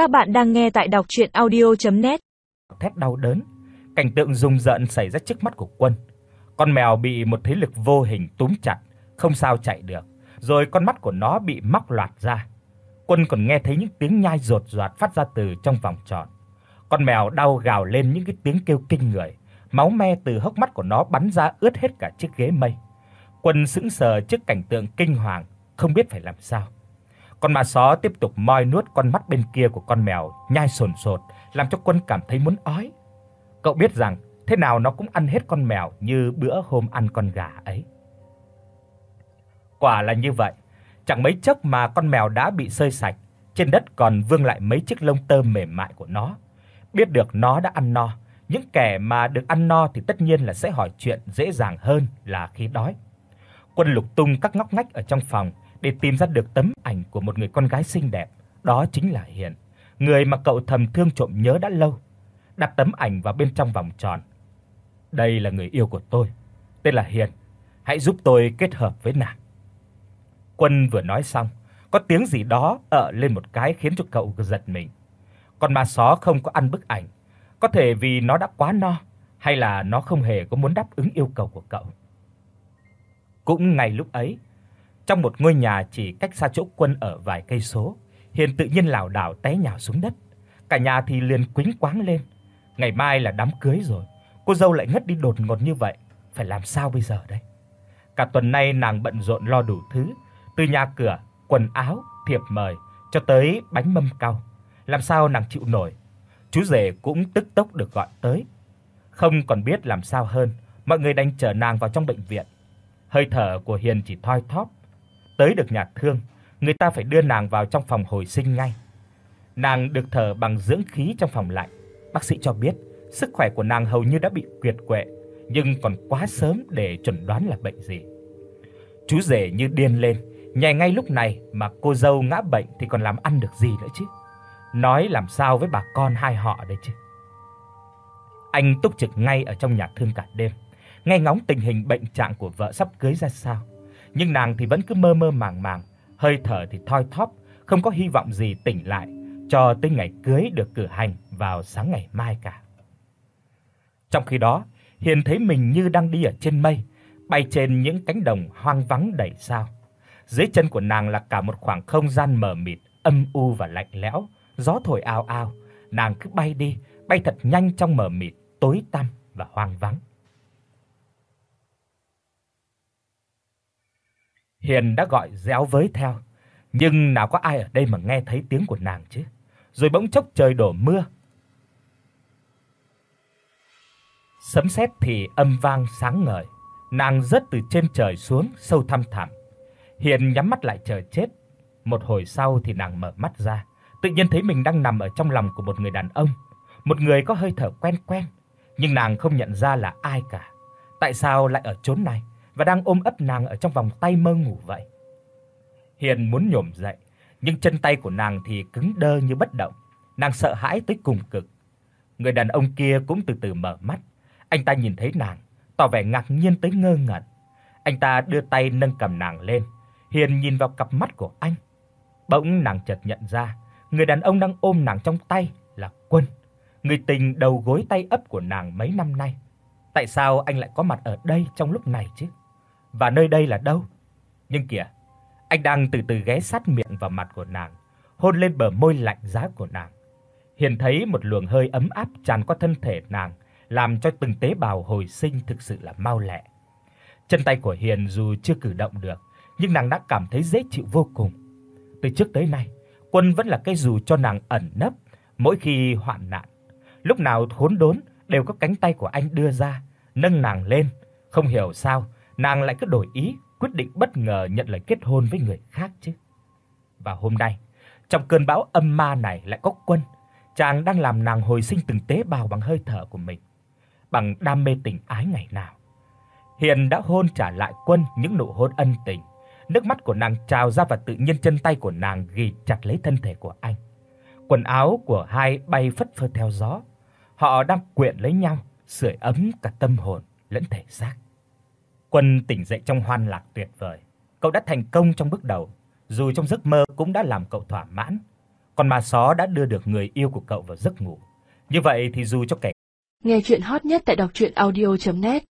Các bạn đang nghe tại đọc audio net Thét đau đớn, cảnh tượng rùng rợn xảy ra trước mắt của Quân. Con mèo bị một thế lực vô hình túm chặt, không sao chạy được, rồi con mắt của nó bị móc loạt ra. Quân còn nghe thấy những tiếng nhai rột rạt phát ra từ trong vòng tròn. Con mèo đau gào lên những cái tiếng kêu kinh người, máu me từ hốc mắt của nó bắn ra ướt hết cả chiếc ghế mây. Quân sững sờ trước cảnh tượng kinh hoàng, không biết phải làm sao. Con ma só tiếp tục moi nuốt con mắt bên kia của con mèo, nhai sồn sột, làm cho Quân cảm thấy muốn ói. Cậu biết rằng thế nào nó cũng ăn hết con mèo như bữa hôm ăn con gà ấy. Quả là như vậy, chẳng mấy chốc mà con mèo đã bị sơi sạch, trên đất còn vương lại mấy chiếc lông tơ mềm mại của nó. Biết được nó đã ăn no, những kẻ mà được ăn no thì tất nhiên là sẽ hỏi chuyện dễ dàng hơn là khi đói. Quân lục tung các ngóc ngách ở trong phòng để tìm ra được tấm ảnh của một người con gái xinh đẹp, đó chính là Hiền, người mà cậu thầm thương trộm nhớ đã lâu. Đặt tấm ảnh vào bên trong vòng tròn. Đây là người yêu của tôi, tên là Hiền, hãy giúp tôi kết hợp với nàng. Quân vừa nói xong, có tiếng gì đó ợ lên một cái khiến cho cậu giật mình. Con ma só không có ăn bức ảnh, có thể vì nó đã quá no hay là nó không hề có muốn đáp ứng yêu cầu của cậu. Cũng ngay lúc ấy, trong một ngôi nhà chỉ cách xa chỗ quân ở vài cây số, Hiền tự nhiên lảo đảo té nhào xuống đất. Cả nhà thì liền quĩnh quáng lên. Ngày mai là đám cưới rồi, cô dâu lại ngất đi đột ngột như vậy, phải làm sao bây giờ đây? Cả tuần nay nàng bận rộn lo đủ thứ, từ nhà cửa, quần áo, thiệp mời cho tới bánh mâm cau. Làm sao nàng chịu nổi? Chú rể cũng tức tốc được gọi tới. Không còn biết làm sao hơn, mọi người đành chở nàng vào trong bệnh viện. Hơi thở của Hiền chỉ thoi thóp. Tới được nhà thương, người ta phải đưa nàng vào trong phòng hồi sinh ngay. Nàng được thở bằng dưỡng khí trong phòng lạnh. Bác sĩ cho biết, sức khỏe của nàng hầu như đã bị kiệt quệ, nhưng còn quá sớm để chuẩn đoán là bệnh gì. Chú rể như điên lên, nhảy ngay lúc này mà cô dâu ngã bệnh thì còn làm ăn được gì nữa chứ? Nói làm sao với bà con hai họ đây chứ? Anh túc trực ngay ở trong nhà thương cả đêm, nghe ngóng tình hình bệnh trạng của vợ sắp cưới ra sao. Nhưng nàng thì vẫn cứ mơ mơ màng màng, hơi thở thì thoi thóp, không có hy vọng gì tỉnh lại cho tới ngày cưới được cử hành vào sáng ngày mai cả. Trong khi đó, Hiền thấy mình như đang đi ở trên mây, bay trên những cánh đồng hoang vắng đầy sao. Dưới chân của nàng là cả một khoảng không gian mờ mịt, âm u và lạnh lẽo, gió thổi ào ào, nàng cứ bay đi, bay thật nhanh trong mờ mịt, tối tăm và hoang vắng. Hiền đã gọi réo với theo, nhưng nào có ai ở đây mà nghe thấy tiếng của nàng chứ. Rồi bỗng chốc trời đổ mưa. Sấm sét thì âm vang sáng ngời, nàng rớt từ trên trời xuống sâu thăm thẳm. Hiền nhắm mắt lại chờ chết. Một hồi sau thì nàng mở mắt ra, tự nhiên thấy mình đang nằm ở trong lòng của một người đàn ông, một người có hơi thở quen quen, nhưng nàng không nhận ra là ai cả. Tại sao lại ở chốn này và đang ôm ấp nàng ở trong vòng tay mơ ngủ vậy? Hiền muốn nhổm dậy, nhưng chân tay của nàng thì cứng đơ như bất động. Nàng sợ hãi tới cùng cực. Người đàn ông kia cũng từ từ mở mắt. Anh ta nhìn thấy nàng, tỏ vẻ ngạc nhiên tới ngơ ngẩn. Anh ta đưa tay nâng cầm nàng lên. Hiền nhìn vào cặp mắt của anh. Bỗng nàng chợt nhận ra, người đàn ông đang ôm nàng trong tay là Quân, người tình đầu gối tay ấp của nàng mấy năm nay. Tại sao anh lại có mặt ở đây trong lúc này chứ? Và nơi đây là đâu? Nhưng kìa, anh đang từ từ ghé sát miệng vào mặt của nàng, hôn lên bờ môi lạnh giá của nàng. Hiền thấy một luồng hơi ấm áp tràn qua thân thể nàng, làm cho từng tế bào hồi sinh thực sự là mau lẹ. Chân tay của Hiền dù chưa cử động được, nhưng nàng đã cảm thấy dễ chịu vô cùng. Từ trước tới nay, Quân vẫn là cái dù cho nàng ẩn nấp mỗi khi hoạn nạn. Lúc nào khốn đốn đều có cánh tay của anh đưa ra, nâng nàng lên, không hiểu sao nàng lại cứ đổi ý, quyết định bất ngờ nhận lời kết hôn với người khác chứ. Và hôm nay, trong cơn bão âm ma này lại có Quân, chàng đang làm nàng hồi sinh từng tế bào bằng hơi thở của mình, bằng đam mê tình ái ngày nào. Hiền đã hôn trả lại Quân những nụ hôn ân tình, nước mắt của nàng trào ra và tự nhiên chân tay của nàng ghì chặt lấy thân thể của anh. Quần áo của hai bay phất phơ theo gió, họ đang quyện lấy nhau, sưởi ấm cả tâm hồn lẫn thể xác. Quân tỉnh dậy trong hoan lạc tuyệt vời. Cậu đã thành công trong bước đầu, dù trong giấc mơ cũng đã làm cậu thỏa mãn. Còn ma só đã đưa được người yêu của cậu vào giấc ngủ. Như vậy thì dù cho kẻ Nghe truyện hot nhất tại doctruyenaudio.net